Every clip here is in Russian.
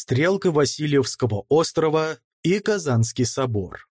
Стрелка Васильевского острова и Казанский собор.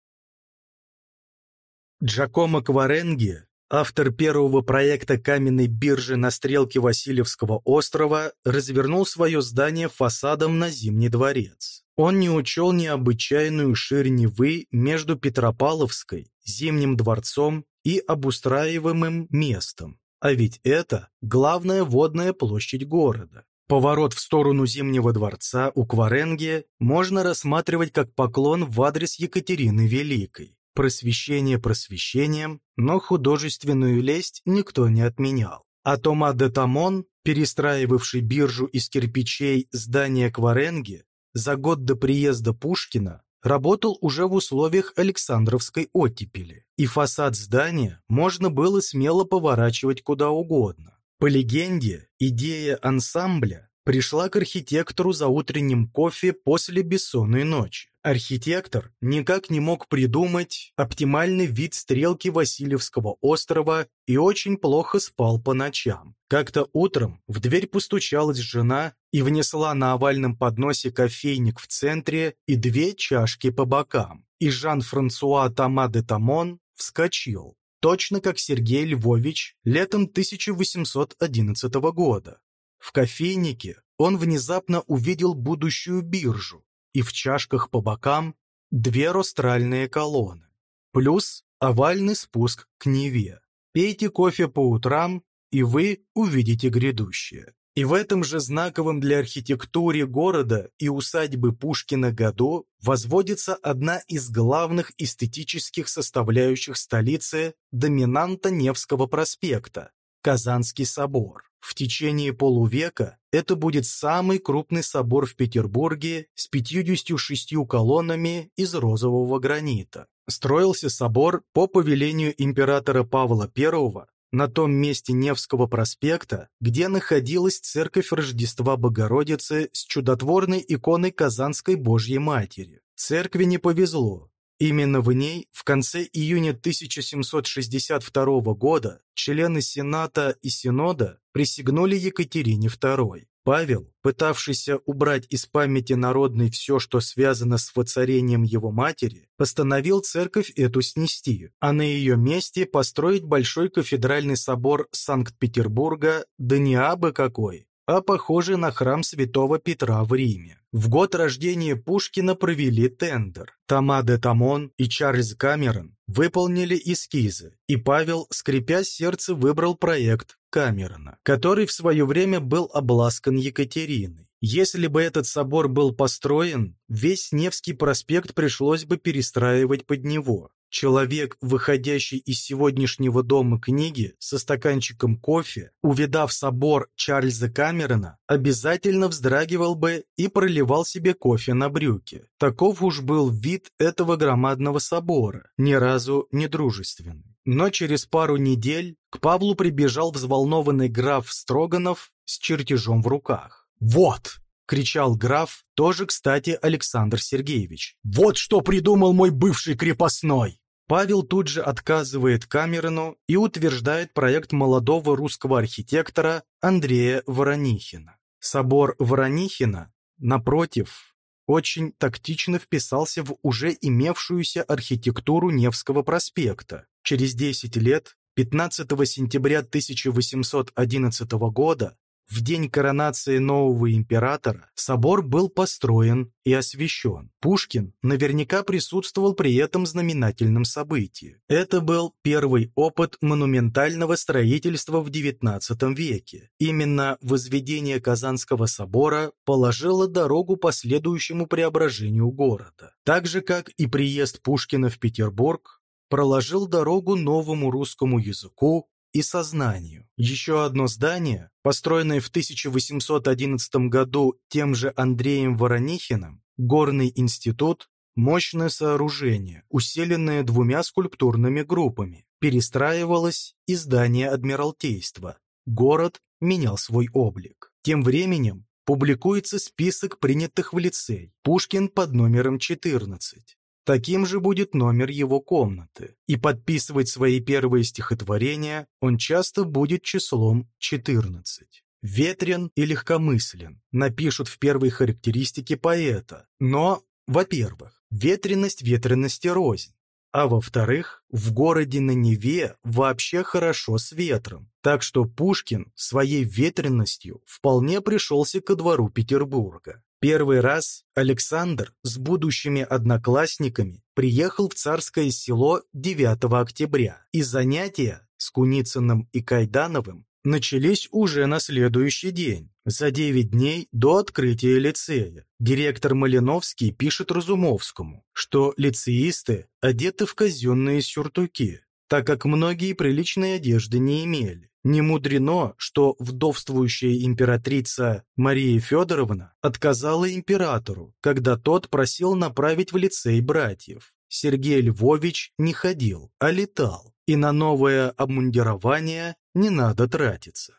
Джакомо Кваренги, автор первого проекта каменной биржи на стрелке Васильевского острова, развернул свое здание фасадом на Зимний дворец. Он не учел необычайную ширь Невы между Петропавловской, Зимним дворцом и обустраиваемым местом. А ведь это главная водная площадь города. Поворот в сторону Зимнего дворца у Кваренги можно рассматривать как поклон в адрес Екатерины Великой. Просвещение просвещением, но художественную лесть никто не отменял. А Тома де Тамон, перестраивавший биржу из кирпичей здания Кваренги, за год до приезда Пушкина работал уже в условиях Александровской оттепели, и фасад здания можно было смело поворачивать куда угодно. По легенде, идея ансамбля пришла к архитектору за утренним кофе после бессонной ночи. Архитектор никак не мог придумать оптимальный вид стрелки Васильевского острова и очень плохо спал по ночам. Как-то утром в дверь постучалась жена и внесла на овальном подносе кофейник в центре и две чашки по бокам. И Жан-Франсуа Тома де Тамон вскочил точно как Сергей Львович летом 1811 года. В кофейнике он внезапно увидел будущую биржу и в чашках по бокам две ростральные колонны, плюс овальный спуск к Неве. Пейте кофе по утрам, и вы увидите грядущее. И в этом же знаковом для архитектуры города и усадьбы Пушкина году возводится одна из главных эстетических составляющих столицы доминанта Невского проспекта – Казанский собор. В течение полувека это будет самый крупный собор в Петербурге с 56 колоннами из розового гранита. Строился собор по повелению императора Павла I на том месте Невского проспекта, где находилась церковь Рождества Богородицы с чудотворной иконой Казанской Божьей Матери. Церкви не повезло. Именно в ней в конце июня 1762 года члены Сената и Синода присягнули Екатерине II. Павел, пытавшийся убрать из памяти народной все, что связано с воцарением его матери, постановил церковь эту снести, а на ее месте построить большой кафедральный собор Санкт-Петербурга, да не абы какой, а похожий на храм святого Петра в Риме. В год рождения Пушкина провели тендер. Тома де Тамон и Чарльз Камерон выполнили эскизы, и Павел, скрипя сердце, выбрал проект Камерона, который в свое время был обласкан Екатериной. Если бы этот собор был построен, весь Невский проспект пришлось бы перестраивать под него. Человек, выходящий из сегодняшнего дома книги со стаканчиком кофе, увидав собор Чарльза Камерона, обязательно вздрагивал бы и проливал себе кофе на брюки. Таков уж был вид этого громадного собора, ни разу не дружественный. Но через пару недель к Павлу прибежал взволнованный граф Строганов с чертежом в руках. «Вот!» — кричал граф, тоже, кстати, Александр Сергеевич. «Вот что придумал мой бывший крепостной!» Павел тут же отказывает Камерону и утверждает проект молодого русского архитектора Андрея Воронихина. Собор Воронихина, напротив, очень тактично вписался в уже имевшуюся архитектуру Невского проспекта. Через 10 лет, 15 сентября 1811 года, в день коронации нового императора собор был построен и освящен. Пушкин наверняка присутствовал при этом знаменательном событии. Это был первый опыт монументального строительства в XIX веке. Именно возведение Казанского собора положило дорогу последующему преображению города. Так же, как и приезд Пушкина в Петербург, проложил дорогу новому русскому языку, и сознанию. Еще одно здание, построенное в 1811 году тем же Андреем Воронихиным, Горный институт, мощное сооружение, усиленное двумя скульптурными группами, перестраивалось и здание Адмиралтейства. Город менял свой облик. Тем временем публикуется список принятых в лицей. Пушкин под номером 14. Таким же будет номер его комнаты, и подписывать свои первые стихотворения он часто будет числом 14. ветрен и легкомыслен, напишут в первой характеристике поэта. Но, во-первых, ветренность ветренности рознь. А во-вторых, в городе на Неве вообще хорошо с ветром, так что Пушкин своей ветренностью вполне пришелся ко двору Петербурга. Первый раз Александр с будущими одноклассниками приехал в царское село 9 октября, и занятия с Куницыным и Кайдановым начались уже на следующий день, за 9 дней до открытия лицея. Директор Малиновский пишет Разумовскому, что лицеисты одеты в казенные сюртуки, так как многие приличной одежды не имели. Не мудрено, что вдовствующая императрица Мария Федоровна отказала императору, когда тот просил направить в лицей братьев. Сергей Львович не ходил, а летал, и на новое обмундирование не надо тратиться.